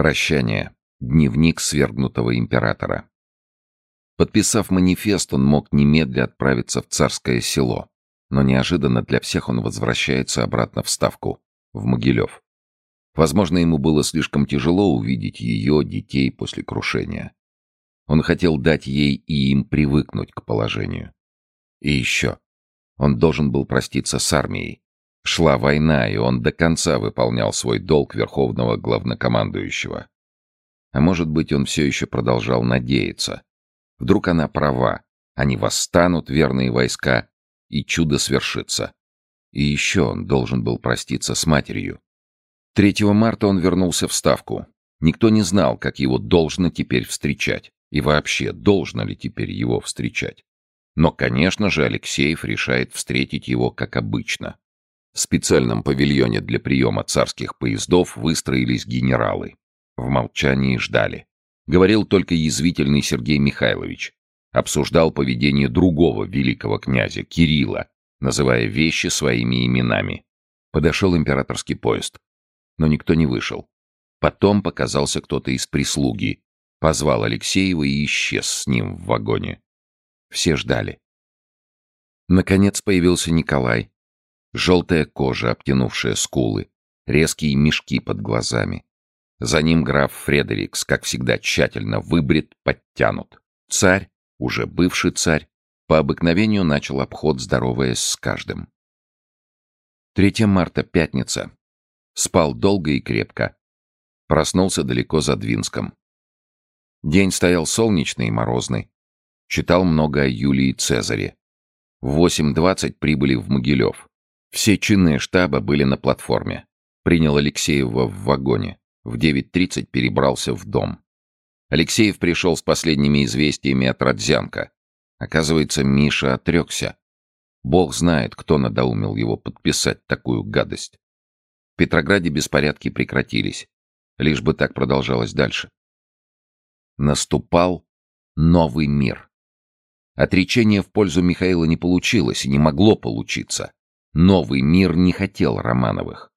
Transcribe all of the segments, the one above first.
Прощание. Дневник свергнутого императора. Подписав манифест, он мог немедля отправиться в царское село. Но неожиданно для всех он возвращается обратно в Ставку, в Могилев. Возможно, ему было слишком тяжело увидеть ее, детей, после крушения. Он хотел дать ей и им привыкнуть к положению. И еще. Он должен был проститься с армией. Шла война, и он до конца выполнял свой долг верховного главнокомандующего. А может быть, он все еще продолжал надеяться. Вдруг она права, они восстанут, верные войска, и чудо свершится. И еще он должен был проститься с матерью. 3 марта он вернулся в Ставку. Никто не знал, как его должно теперь встречать. И вообще, должно ли теперь его встречать. Но, конечно же, Алексеев решает встретить его как обычно. В специальном павильоне для приема царских поездов выстроились генералы. В молчании ждали. Говорил только язвительный Сергей Михайлович. Обсуждал поведение другого великого князя, Кирилла, называя вещи своими именами. Подошел императорский поезд. Но никто не вышел. Потом показался кто-то из прислуги. Позвал Алексеева и исчез с ним в вагоне. Все ждали. Наконец появился Николай. Желтая кожа, обтянувшая скулы. Резкие мешки под глазами. За ним граф Фредерикс, как всегда, тщательно выбрит, подтянут. Царь, уже бывший царь, по обыкновению начал обход, здороваясь с каждым. 3 марта, пятница. Спал долго и крепко. Проснулся далеко за Двинском. День стоял солнечный и морозный. Читал много о Юлии Цезаре. В 8.20 прибыли в Могилев. Все чины штаба были на платформе. Принял Алексеева в вагоне. В 9.30 перебрался в дом. Алексеев пришел с последними известиями от Родзянка. Оказывается, Миша отрекся. Бог знает, кто надоумил его подписать такую гадость. В Петрограде беспорядки прекратились. Лишь бы так продолжалось дальше. Наступал новый мир. Отречение в пользу Михаила не получилось и не могло получиться. Новый мир не хотел Романовых.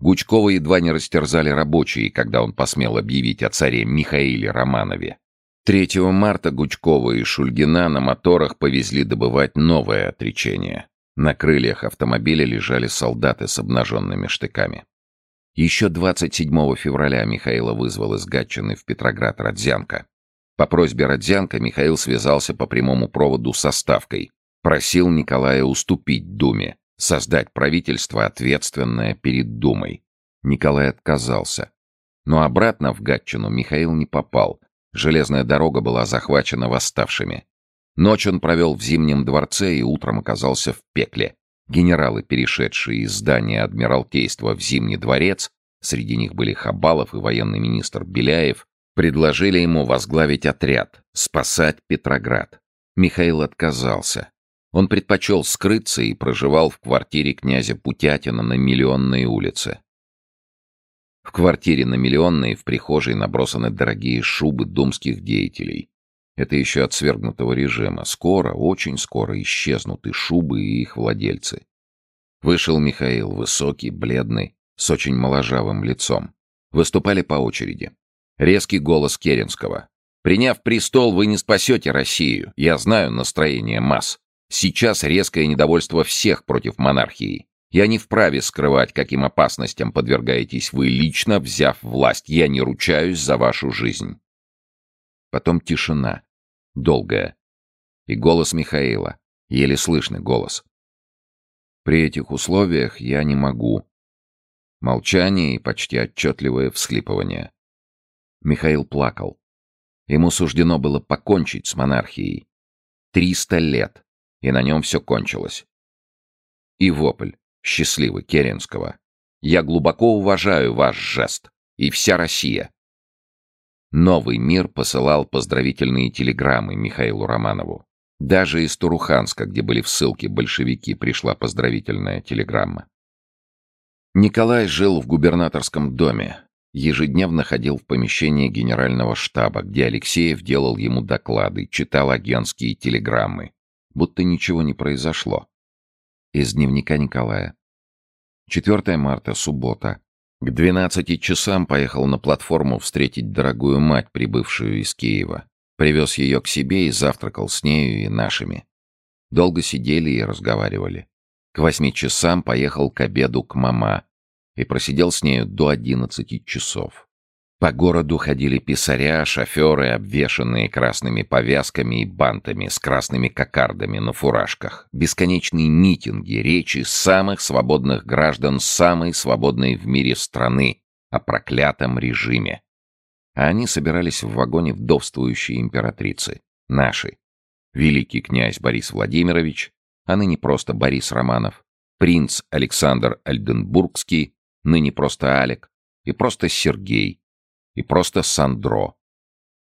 Гучкова едва не растерзали рабочие, когда он посмел объявить о царе Михаиле Романове. 3 марта Гучкова и Шульгина на моторах повезли добывать новое отречение. На крыльях автомобиля лежали солдаты с обнаженными штыками. Еще 27 февраля Михаила вызвал из Гатчины в Петроград Родзянко. По просьбе Родзянко Михаил связался по прямому проводу со Ставкой. Просил Николая уступить Думе, создать правительство, ответственное перед Думой. Николай отказался. Но обратно в Гатчину Михаил не попал. Железная дорога была захвачена восставшими. Ночь он провел в Зимнем дворце и утром оказался в пекле. Генералы, перешедшие из здания Адмиралтейства в Зимний дворец, среди них были Хабалов и военный министр Беляев, предложили ему возглавить отряд, спасать Петроград. Михаил отказался. Он предпочел скрыться и проживал в квартире князя Путятина на Миллионной улице. В квартире на Миллионной в прихожей набросаны дорогие шубы думских деятелей. Это еще от свергнутого режима. Скоро, очень скоро исчезнут и шубы, и их владельцы. Вышел Михаил, высокий, бледный, с очень моложавым лицом. Выступали по очереди. Резкий голос Керенского. «Приняв престол, вы не спасете Россию. Я знаю настроение масс. Сейчас резкое недовольство всех против монархии. Я не вправе скрывать, каким опасностям подвергаетесь вы лично, взяв власть. Я не ручаюсь за вашу жизнь. Потом тишина. Долгая. И голос Михаила. Еле слышный голос. При этих условиях я не могу. Молчание и почти отчетливое всхлипывание. Михаил плакал. Ему суждено было покончить с монархией. Триста лет и на нем все кончилось. И вопль, счастливый, Керенского. «Я глубоко уважаю ваш жест, и вся Россия». Новый мир посылал поздравительные телеграммы Михаилу Романову. Даже из Туруханска, где были в ссылке большевики, пришла поздравительная телеграмма. Николай жил в губернаторском доме. Ежедневно ходил в помещение генерального штаба, где Алексеев делал ему доклады, читал агентские телеграммы будто ничего не произошло. Из дневника Николая. 4 марта, суббота. К двенадцати часам поехал на платформу встретить дорогую мать, прибывшую из Киева. Привез ее к себе и завтракал с нею и нашими. Долго сидели и разговаривали. К восьми часам поехал к обеду к мама и просидел с нею до одиннадцати часов. По городу ходили писаря, шоферы, обвешанные красными повязками и бантами с красными кокардами на фуражках. Бесконечные митинги, речи самых свободных граждан самой свободной в мире страны о проклятом режиме. А они собирались в вагоне вдовствующей императрицы, нашей. Великий князь Борис Владимирович, а ныне просто Борис Романов, принц Александр Альденбургский, ныне просто Алек, и просто Сергей, и просто Сандро.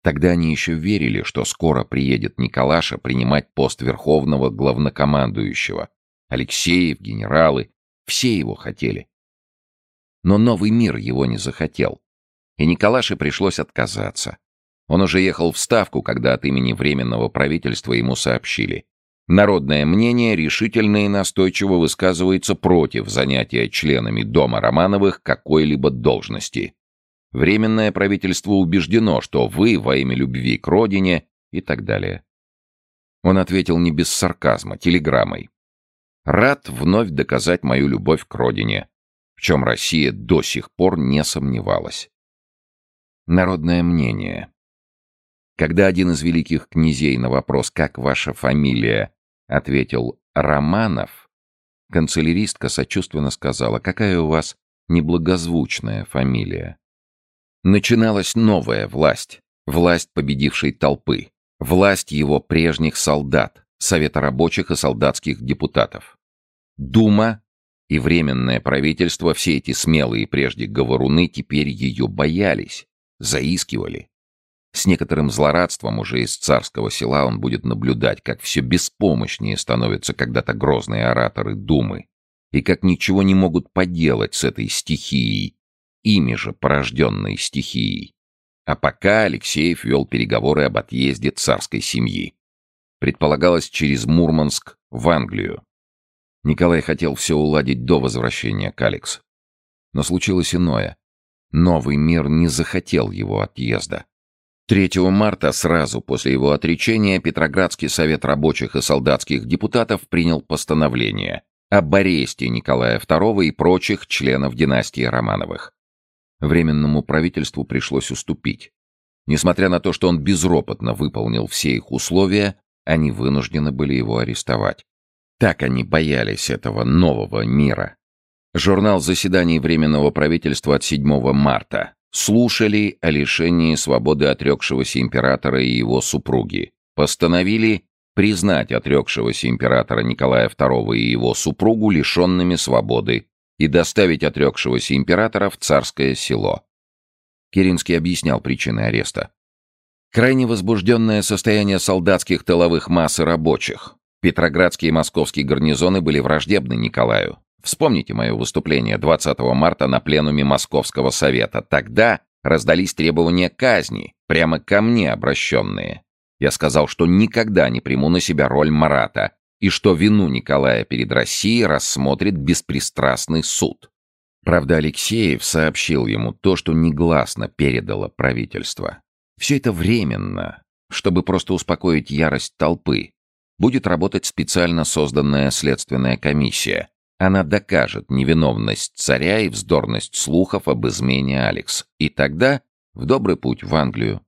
Тогда они еще верили, что скоро приедет Николаша принимать пост верховного главнокомандующего. Алексеев, генералы, все его хотели. Но новый мир его не захотел. И Николаше пришлось отказаться. Он уже ехал в Ставку, когда от имени Временного правительства ему сообщили. Народное мнение решительно и настойчиво высказывается против занятия членами Дома Романовых какой-либо должности. Временное правительство убеждено, что вы во имя любви к родине и так далее. Он ответил не без сарказма, телеграммой. Рад вновь доказать мою любовь к родине, в чем Россия до сих пор не сомневалась. Народное мнение. Когда один из великих князей на вопрос «Как ваша фамилия?» ответил «Романов», канцеляристка сочувственно сказала «Какая у вас неблагозвучная фамилия?» Начиналась новая власть, власть победившей толпы, власть его прежних солдат, Совета рабочих и солдатских депутатов. Дума и Временное правительство, все эти смелые прежде говоруны, теперь ее боялись, заискивали. С некоторым злорадством уже из царского села он будет наблюдать, как все беспомощнее становятся когда-то грозные ораторы Думы, и как ничего не могут поделать с этой стихией, ими же порожденной стихией. А пока Алексеев вел переговоры об отъезде царской семьи. Предполагалось через Мурманск в Англию. Николай хотел все уладить до возвращения к Алекс. Но случилось иное. Новый мир не захотел его отъезда. 3 марта, сразу после его отречения, Петроградский совет рабочих и солдатских депутатов принял постановление об аресте Николая II и прочих членов династии Романовых. Временному правительству пришлось уступить. Несмотря на то, что он безропотно выполнил все их условия, они вынуждены были его арестовать. Так они боялись этого нового мира. Журнал заседаний Временного правительства от 7 марта. Слушали о лишении свободы отрекшегося императора и его супруги. Постановили признать отрекшегося императора Николая II и его супругу лишенными свободы и доставить отрекшегося императора в царское село. Керенский объяснял причины ареста. Крайне возбужденное состояние солдатских тыловых масс и рабочих. Петроградские и московские гарнизоны были враждебны Николаю. Вспомните мое выступление 20 марта на пленуме Московского совета. Тогда раздались требования казни, прямо ко мне обращенные. Я сказал, что никогда не приму на себя роль Марата, и что вину Николая перед Россией рассмотрит беспристрастный суд. Правда, Алексеев сообщил ему то, что негласно передало правительство. Все это временно, чтобы просто успокоить ярость толпы. Будет работать специально созданная следственная комиссия. Она докажет невиновность царя и вздорность слухов об измене Алекс. И тогда в добрый путь в Англию.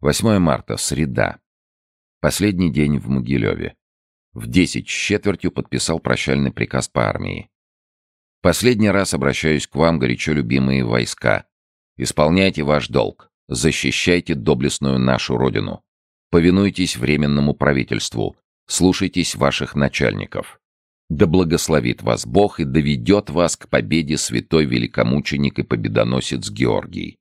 8 марта, среда. Последний день в Могилеве. В десять с четвертью подписал прощальный приказ по армии. Последний раз обращаюсь к вам, горячо любимые войска. Исполняйте ваш долг. Защищайте доблестную нашу родину. Повинуйтесь временному правительству. Слушайтесь ваших начальников. Да благословит вас Бог и доведет вас к победе святой великомученик и победоносец Георгий.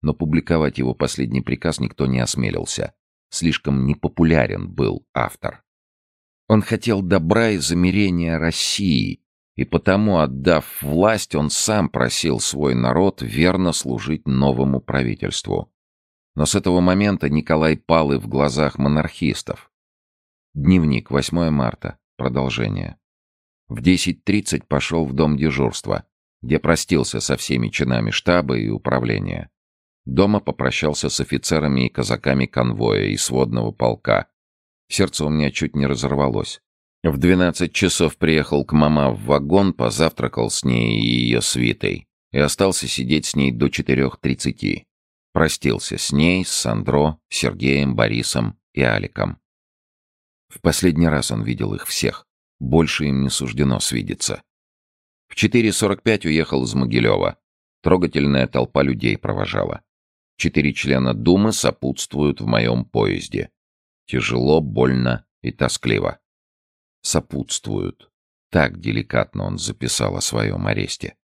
Но публиковать его последний приказ никто не осмелился. Слишком непопулярен был автор. Он хотел добра и замирения России, и потому, отдав власть, он сам просил свой народ верно служить новому правительству. Но с этого момента Николай пал и в глазах монархистов. Дневник, 8 марта. Продолжение. В 10.30 пошел в дом дежурства. где простился со всеми чинами штаба и управления. Дома попрощался с офицерами и казаками конвоя и сводного полка. Сердце у меня чуть не разорвалось. В двенадцать часов приехал к мама в вагон, позавтракал с ней и ее свитой и остался сидеть с ней до четырех тридцати. Простился с ней, с Сандро, Сергеем, Борисом и Аликом. В последний раз он видел их всех. Больше им не суждено свидеться. В 4.45 уехал из Могилева. Трогательная толпа людей провожала. Четыре члена Думы сопутствуют в моем поезде. Тяжело, больно и тоскливо. Сопутствуют. Так деликатно он записал о своем аресте.